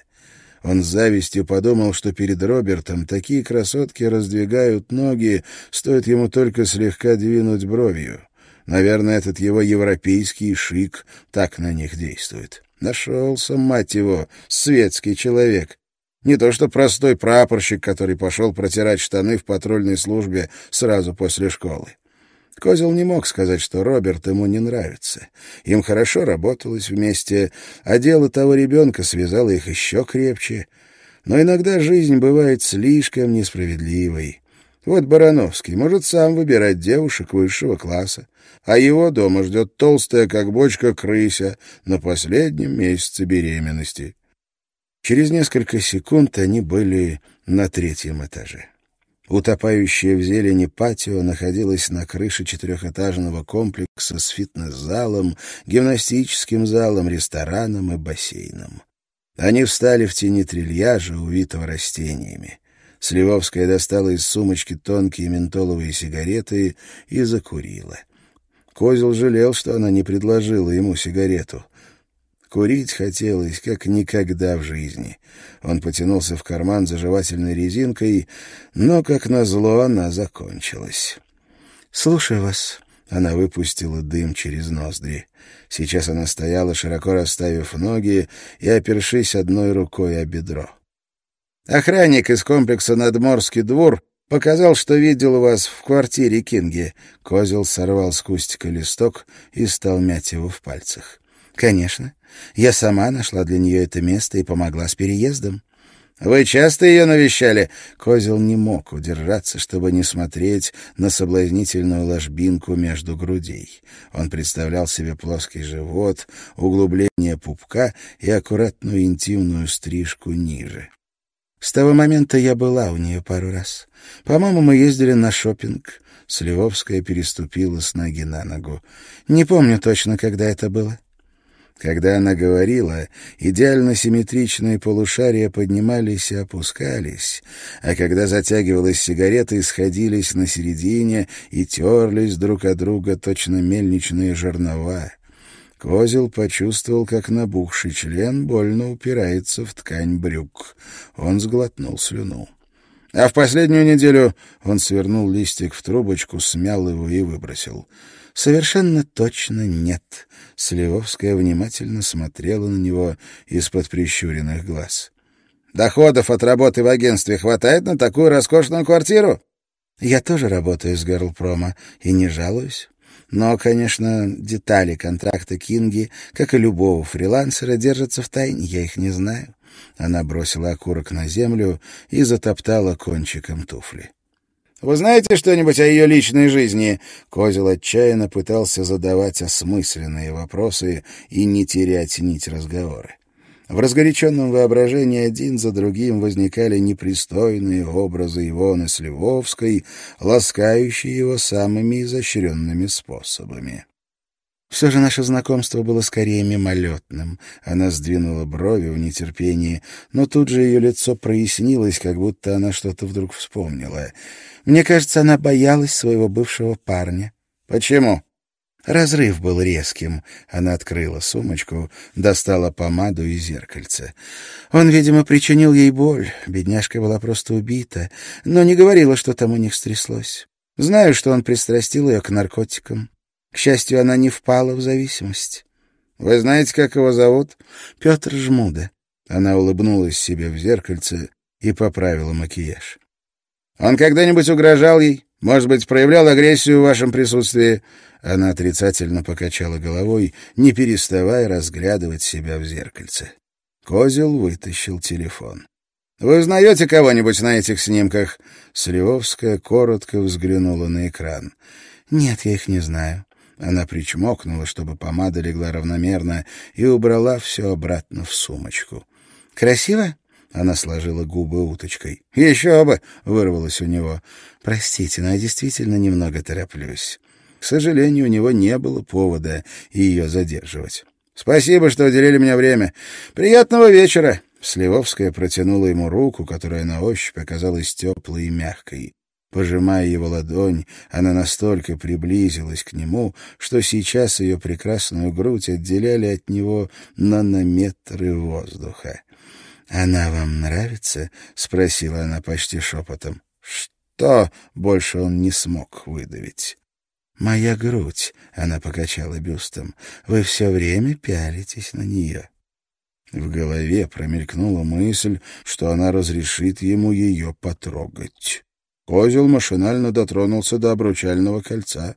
Он с завистью подумал, что перед Робертом такие красотки раздвигают ноги, стоит ему только слегка двинуть бровью. Наверное, этот его европейский шик так на них действует. Нашелся, мать его, светский человек. Не то что простой прапорщик, который пошел протирать штаны в патрульной службе сразу после школы. Козел не мог сказать, что Роберт ему не нравится. Им хорошо работалось вместе, а дело того ребенка связало их еще крепче. Но иногда жизнь бывает слишком несправедливой. Вот Барановский может сам выбирать девушек высшего класса, а его дома ждет толстая, как бочка, крыся на последнем месяце беременности. Через несколько секунд они были на третьем этаже. Утопающее в зелени патио находилось на крыше четырехэтажного комплекса с фитнес-залом, гимнастическим залом, рестораном и бассейном. Они встали в тени трильяжа, увитого растениями. Сливовская достала из сумочки тонкие ментоловые сигареты и закурила. Козел жалел, что она не предложила ему сигарету. Курить хотелось, как никогда в жизни. Он потянулся в карман за жевательной резинкой, но, как назло, она закончилась. «Слушаю вас». Она выпустила дым через ноздри. Сейчас она стояла, широко расставив ноги и опершись одной рукой о бедро. Охранник из комплекса «Надморский двор» показал, что видел вас в квартире Кинги. Козел сорвал с кустика листок и стал мять его в пальцах. «Конечно. Я сама нашла для нее это место и помогла с переездом. «Вы часто ее навещали?» Козел не мог удержаться, чтобы не смотреть на соблазнительную ложбинку между грудей. Он представлял себе плоский живот, углубление пупка и аккуратную интимную стрижку ниже. С того момента я была у нее пару раз. По-моему, мы ездили на шопинг. Сливовская переступила с ноги на ногу. Не помню точно, когда это было. Когда она говорила, идеально симметричные полушария поднимались и опускались, а когда затягивалась сигарета, сходились на середине и терлись друг от друга точно мельничные жернова. Козел почувствовал, как набухший член больно упирается в ткань брюк. Он сглотнул слюну. А в последнюю неделю он свернул листик в трубочку, смял его и выбросил — Совершенно точно нет. Сливовская внимательно смотрела на него из-под прищуренных глаз. Доходов от работы в агентстве хватает на такую роскошную квартиру? Я тоже работаю с Гарлпрома и не жалуюсь. Но, конечно, детали контракта Кинги, как и любого фрилансера, держатся в тайне, я их не знаю. Она бросила окурок на землю и затоптала кончиком туфли. Вы знаете что-нибудь о ее личной жизни?» Козел отчаянно пытался задавать осмысленные вопросы и не терять нить разговора. В разгоряченном воображении один за другим возникали непристойные образы Ивоны Сливовской, ласкающие его самыми изощренными способами. Все же наше знакомство было скорее мимолетным. Она сдвинула брови в нетерпении, но тут же ее лицо прояснилось, как будто она что-то вдруг вспомнила. Мне кажется, она боялась своего бывшего парня. Почему? Разрыв был резким. Она открыла сумочку, достала помаду и зеркальце. Он, видимо, причинил ей боль. Бедняжка была просто убита, но не говорила, что там у них стряслось. Знаю, что он пристрастил ее к наркотикам. К счастью, она не впала в зависимость. Вы знаете, как его зовут? Петр Жмуда. Она улыбнулась себе в зеркальце и поправила макияж. Он когда-нибудь угрожал ей? Может быть, проявлял агрессию в вашем присутствии?» Она отрицательно покачала головой, не переставая разглядывать себя в зеркальце. Козел вытащил телефон. «Вы узнаете кого-нибудь на этих снимках?» Сливовская коротко взглянула на экран. «Нет, я их не знаю». Она причмокнула, чтобы помада легла равномерно, и убрала все обратно в сумочку. «Красиво?» Она сложила губы уточкой. «Еще бы!» — вырвалось у него. «Простите, но я действительно немного тороплюсь». К сожалению, у него не было повода ее задерживать. «Спасибо, что уделили мне время. Приятного вечера!» Сливовская протянула ему руку, которая на ощупь оказалась теплой и мягкой. Пожимая его ладонь, она настолько приблизилась к нему, что сейчас ее прекрасную грудь отделяли от него нанометры воздуха. «Она вам нравится?» — спросила она почти шепотом. «Что?» — больше он не смог выдавить. «Моя грудь», — она покачала бюстом, — «вы все время пялитесь на нее». В голове промелькнула мысль, что она разрешит ему ее потрогать. Козел машинально дотронулся до обручального кольца.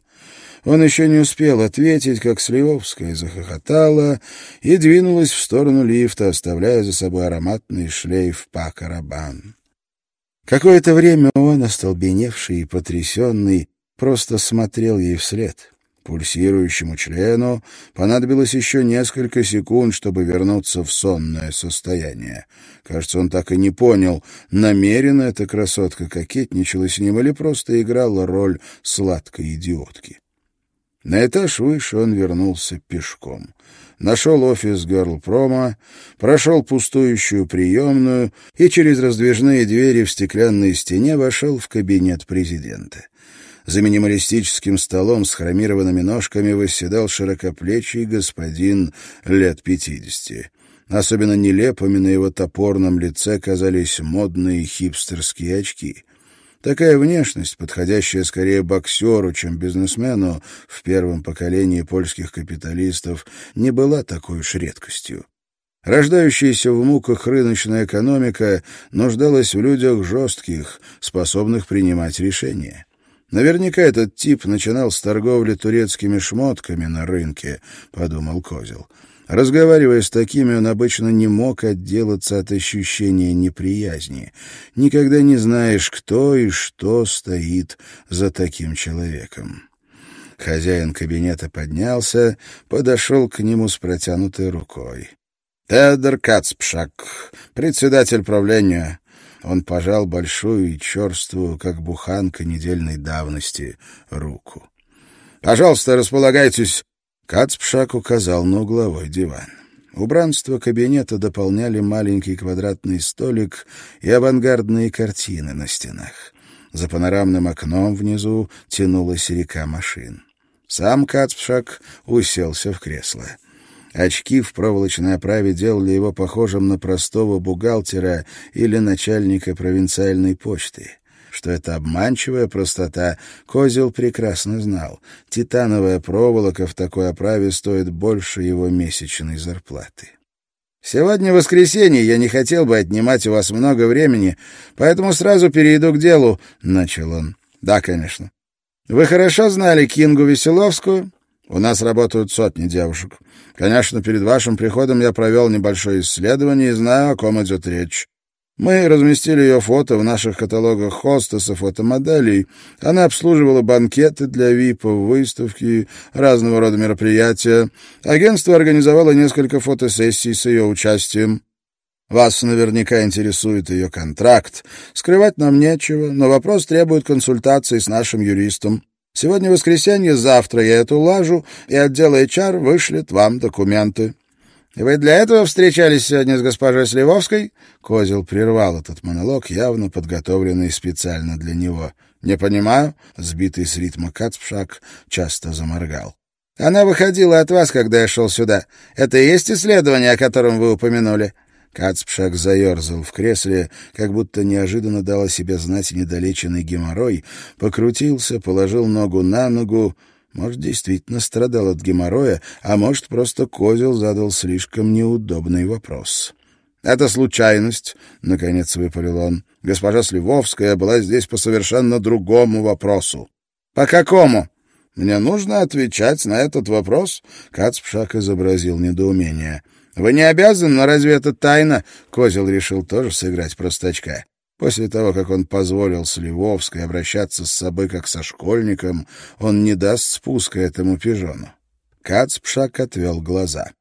Он еще не успел ответить, как Сливовская захохотала и двинулась в сторону лифта, оставляя за собой ароматный шлейф Пакарабан. Какое-то время он, остолбеневший и потрясенный, просто смотрел ей вслед. Пульсирующему члену понадобилось еще несколько секунд, чтобы вернуться в сонное состояние. Кажется, он так и не понял, намеренно эта красотка кокетничала с ним или просто играла роль сладкой идиотки. На этаж выше он вернулся пешком. Нашел офис Гарлпрома, прошел пустующую приемную и через раздвижные двери в стеклянной стене вошел в кабинет президента. За минималистическим столом с хромированными ножками восседал широкоплечий господин лет пятидесяти. Особенно нелепыми на его топорном лице казались модные хипстерские очки. Такая внешность, подходящая скорее боксеру, чем бизнесмену, в первом поколении польских капиталистов, не была такой уж редкостью. Рождающаяся в муках рыночная экономика нуждалась в людях жестких, способных принимать решения. Наверняка этот тип начинал с торговли турецкими шмотками на рынке, — подумал Козел. Разговаривая с такими, он обычно не мог отделаться от ощущения неприязни. Никогда не знаешь, кто и что стоит за таким человеком. Хозяин кабинета поднялся, подошел к нему с протянутой рукой. «Тедер Кацпшак, председатель правления». Он пожал большую и черствую, как буханка недельной давности, руку. «Пожалуйста, располагайтесь Кацпшак указал на угловой диван. Убранство кабинета дополняли маленький квадратный столик и авангардные картины на стенах. За панорамным окном внизу тянулась река машин. Сам Кацпшак уселся в кресло. Очки в проволочной оправе делали его похожим на простого бухгалтера или начальника провинциальной почты. Что это обманчивая простота, Козел прекрасно знал. Титановая проволока в такой оправе стоит больше его месячной зарплаты. «Сегодня воскресенье, я не хотел бы отнимать у вас много времени, поэтому сразу перейду к делу», — начал он. «Да, конечно. Вы хорошо знали Кингу Веселовскую?» «У нас работают сотни девушек. Конечно, перед вашим приходом я провел небольшое исследование и знаю, о ком идет речь. Мы разместили ее фото в наших каталогах хостесов фотомоделей. Она обслуживала банкеты для ВИПов, выставки, разного рода мероприятия. Агентство организовало несколько фотосессий с ее участием. Вас наверняка интересует ее контракт. Скрывать нам нечего, но вопрос требует консультации с нашим юристом. Сегодня воскресенье, завтра я это улажу, и отдел HR вышлет вам документы. «Вы для этого встречались сегодня с госпожой Сливовской?» Козел прервал этот монолог, явно подготовленный специально для него. «Не понимаю», — сбитый с ритма Кацпшак часто заморгал. «Она выходила от вас, когда я шел сюда. Это и есть исследование, о котором вы упомянули?» Кацпшак заерзал в кресле, как будто неожиданно дал о себе знать недолеченный геморрой, покрутился, положил ногу на ногу, может, действительно страдал от геморроя, а может, просто Козел задал слишком неудобный вопрос. «Это случайность», — наконец выпалил он. «Госпожа Сливовская была здесь по совершенно другому вопросу». «По какому?» «Мне нужно отвечать на этот вопрос?» Кацпшак изобразил недоумение. «Вы не обязаны, но разве это тайна?» Козел решил тоже сыграть простачка. После того, как он позволил Сливовской обращаться с собой как со школьником, он не даст спуска этому пижону. Кацпшак отвел глаза.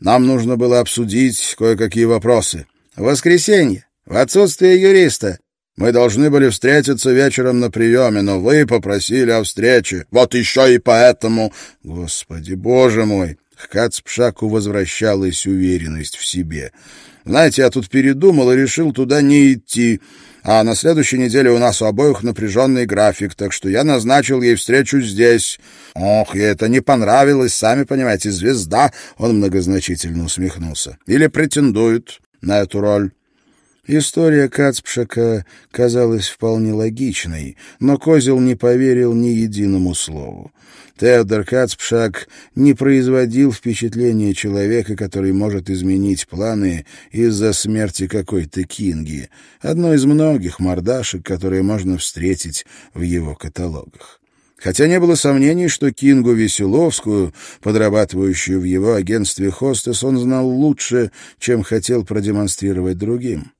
«Нам нужно было обсудить кое-какие вопросы. В воскресенье, в отсутствие юриста. Мы должны были встретиться вечером на приеме, но вы попросили о встрече. Вот еще и поэтому... Господи, боже мой!» Кацпшаку возвращалась уверенность в себе. Знаете, я тут передумал и решил туда не идти. А на следующей неделе у нас у обоих напряженный график, так что я назначил ей встречу здесь. Ох, ей это не понравилось, сами понимаете, звезда. Он многозначительно усмехнулся. Или претендует на эту роль. История Кацпшака казалась вполне логичной, но Козел не поверил ни единому слову. Теодор Кацпшак не производил впечатления человека, который может изменить планы из-за смерти какой-то Кинги, одной из многих мордашек, которые можно встретить в его каталогах. Хотя не было сомнений, что Кингу Веселовскую, подрабатывающую в его агентстве «Хостес», он знал лучше, чем хотел продемонстрировать другим.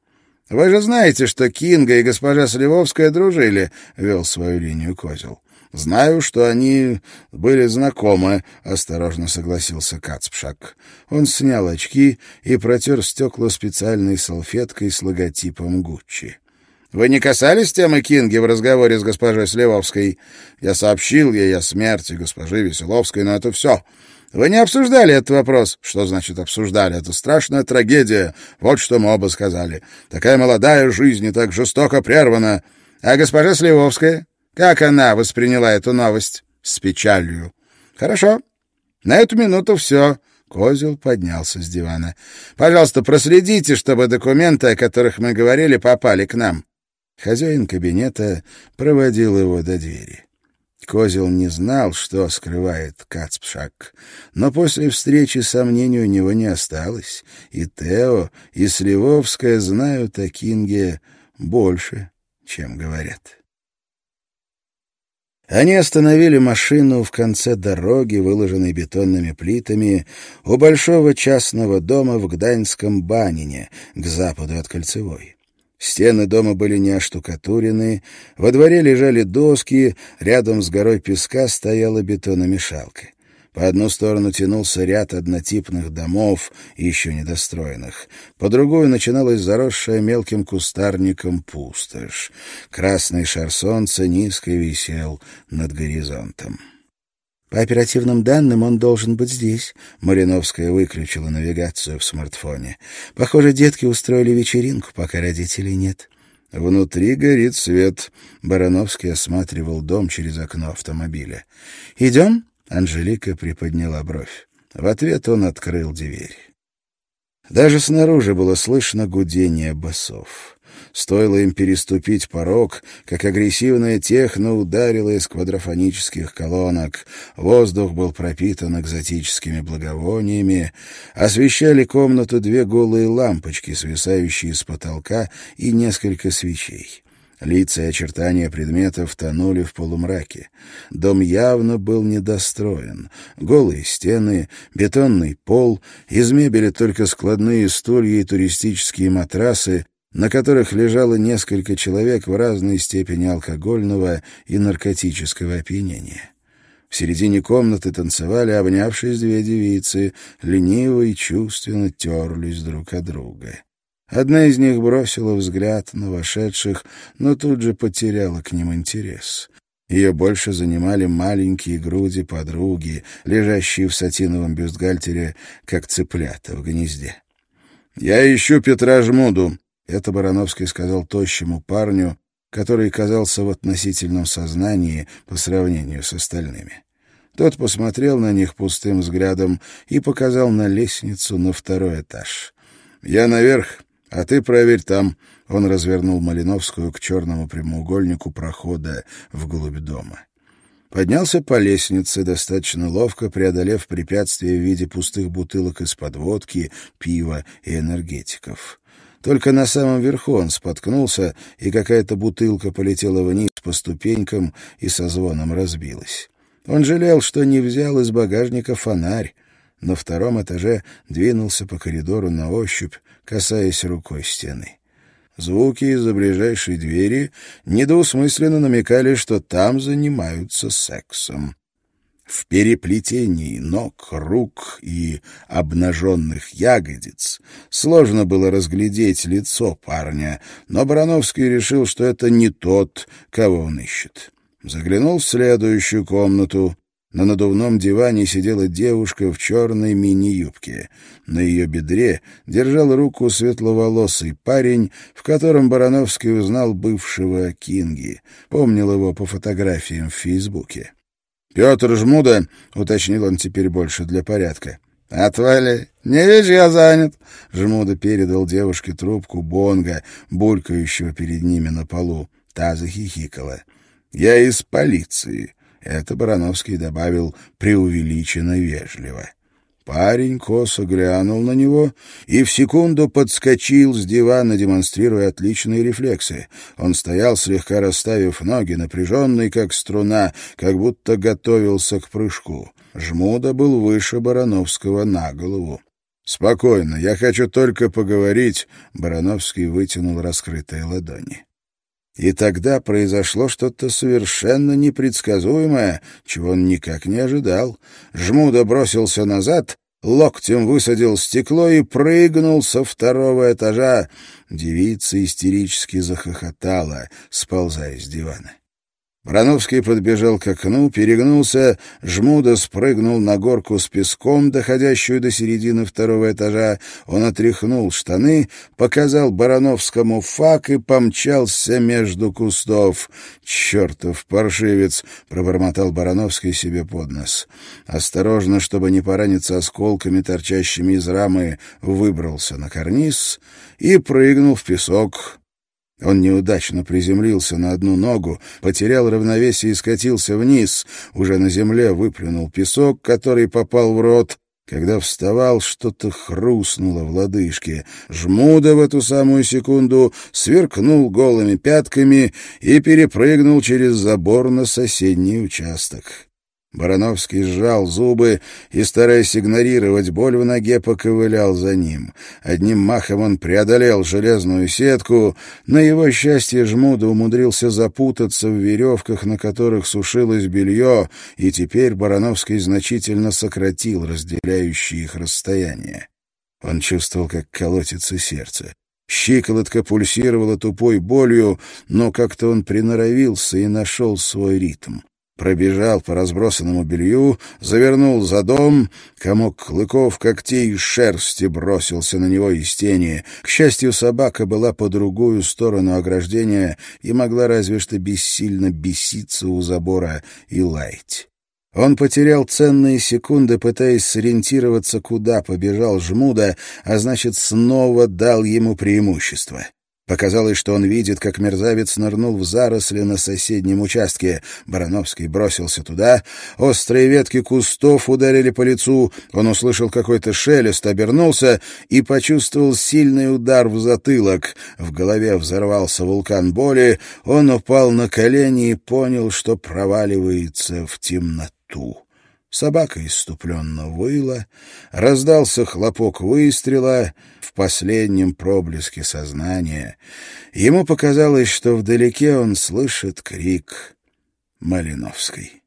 «Вы же знаете, что Кинга и госпожа Сливовская дружили», — вел свою линию Козел. «Знаю, что они были знакомы», — осторожно согласился Кацпшак. Он снял очки и протер стекла специальной салфеткой с логотипом Гуччи. «Вы не касались темы Кинги в разговоре с госпожой Сливовской? Я сообщил ей о смерти госпожи Веселовской, но это все. Вы не обсуждали этот вопрос. Что значит обсуждали? Это страшная трагедия. Вот что мы оба сказали. Такая молодая жизнь и так жестоко прервана. А госпожа Сливовская? Как она восприняла эту новость? С печалью. Хорошо. На эту минуту все. Козел поднялся с дивана. «Пожалуйста, проследите, чтобы документы, о которых мы говорили, попали к нам». Хозяин кабинета проводил его до двери. Козел не знал, что скрывает Кацпшак, но после встречи сомнений у него не осталось, и Тео, и Сливовская знают о Кинге больше, чем говорят. Они остановили машину в конце дороги, выложенной бетонными плитами, у большого частного дома в Гданьском Банине, к западу от Кольцевой. Стены дома были не оштукатурены, во дворе лежали доски, рядом с горой песка стояла бетономешалка. По одну сторону тянулся ряд однотипных домов, еще недостроенных. По другую начиналась заросшая мелким кустарником пустошь. Красный шар солнца низко висел над горизонтом. По оперативным данным он должен быть здесь. Мариновская выключила навигацию в смартфоне. Похоже, детки устроили вечеринку, пока родителей нет. Внутри горит свет. Барановский осматривал дом через окно автомобиля. «Идем?» — Анжелика приподняла бровь. В ответ он открыл дверь. Даже снаружи было слышно гудение басов. Стоило им переступить порог, как агрессивная техно ударила из квадрофонических колонок. Воздух был пропитан экзотическими благовониями. Освещали комнату две голые лампочки, свисающие с потолка, и несколько свечей. Лица и очертания предметов тонули в полумраке. Дом явно был недостроен. Голые стены, бетонный пол, из мебели только складные стулья и туристические матрасы, на которых лежало несколько человек в разной степени алкогольного и наркотического опьянения. В середине комнаты танцевали, обнявшись две девицы, лениво и чувственно терлись друг от друга. Одна из них бросила взгляд на вошедших, но тут же потеряла к ним интерес. Ее больше занимали маленькие груди подруги, лежащие в сатиновом бюстгальтере, как цыплята в гнезде. «Я ищу Петра Жмуду», это Барановский сказал тощему парню, который казался в относительном сознании по сравнению с остальными. Тот посмотрел на них пустым взглядом и показал на лестницу на второй этаж. «Я наверх, а ты проверь там». Он развернул Малиновскую к черному прямоугольнику прохода вглубь дома. Поднялся по лестнице, достаточно ловко преодолев препятствия в виде пустых бутылок из-под водки, пива и энергетиков. Только на самом верху он споткнулся, и какая-то бутылка полетела вниз по ступенькам и со звоном разбилась. Он жалел, что не взял из багажника фонарь. На втором этаже двинулся по коридору на ощупь, касаясь рукой стены. Звуки из-за ближайшей двери недоусмысленно намекали, что там занимаются сексом в переплетении ног, рук и обнаженных ягодиц. Сложно было разглядеть лицо парня, но Барановский решил, что это не тот, кого он ищет. Заглянул в следующую комнату. На надувном диване сидела девушка в черной мини-юбке. На ее бедре держал руку светловолосый парень, в котором Барановский узнал бывшего Кинги. Помнил его по фотографиям в Фейсбуке. «Петр Жмуда», — уточнил он теперь больше для порядка. «Отвали! Не видишь, я занят!» Жмуда передал девушке трубку бонга, булькающего перед ними на полу. Та захихикала. «Я из полиции», — это Барановский добавил преувеличенно вежливо. Парень косо глянул на него и в секунду подскочил с дивана, демонстрируя отличные рефлексы. Он стоял, слегка расставив ноги, напряженный, как струна, как будто готовился к прыжку. Жмуда был выше Барановского на голову. «Спокойно, я хочу только поговорить», — Барановский вытянул раскрытые ладони. И тогда произошло что-то совершенно непредсказуемое, чего он никак не ожидал. Жмуда бросился назад, локтем высадил стекло и прыгнул со второго этажа. Девица истерически захохотала, сползая с дивана. Барановский подбежал к окну, перегнулся, жмудо спрыгнул на горку с песком, доходящую до середины второго этажа. Он отряхнул штаны, показал Барановскому фак и помчался между кустов. «Чертов паршивец!» — пробормотал Барановский себе под нос. Осторожно, чтобы не пораниться осколками, торчащими из рамы, выбрался на карниз и прыгнул в песок. Он неудачно приземлился на одну ногу, потерял равновесие и скатился вниз. Уже на земле выплюнул песок, который попал в рот. Когда вставал, что-то хрустнуло в лодыжке. Жмуда в эту самую секунду сверкнул голыми пятками и перепрыгнул через забор на соседний участок. Барановский сжал зубы и, стараясь игнорировать боль в ноге, поковылял за ним. Одним махом он преодолел железную сетку. На его счастье Жмуда умудрился запутаться в веревках, на которых сушилось белье, и теперь Барановский значительно сократил разделяющие их расстояние. Он чувствовал, как колотится сердце. Щиколотка пульсировала тупой болью, но как-то он приноровился и нашел свой ритм пробежал по разбросанному белью, завернул за дом, комок клыков, когтей и шерсти бросился на него из тени. К счастью, собака была по другую сторону ограждения и могла разве что бессильно беситься у забора и лаять. Он потерял ценные секунды, пытаясь сориентироваться, куда побежал Жмуда, а значит, снова дал ему преимущество. Показалось, что он видит, как мерзавец нырнул в заросли на соседнем участке. Барановский бросился туда. Острые ветки кустов ударили по лицу. Он услышал какой-то шелест, обернулся и почувствовал сильный удар в затылок. В голове взорвался вулкан боли. Он упал на колени и понял, что проваливается в темноту. Собака иступленно выла, раздался хлопок выстрела в последнем проблеске сознания. Ему показалось, что вдалеке он слышит крик Малиновской.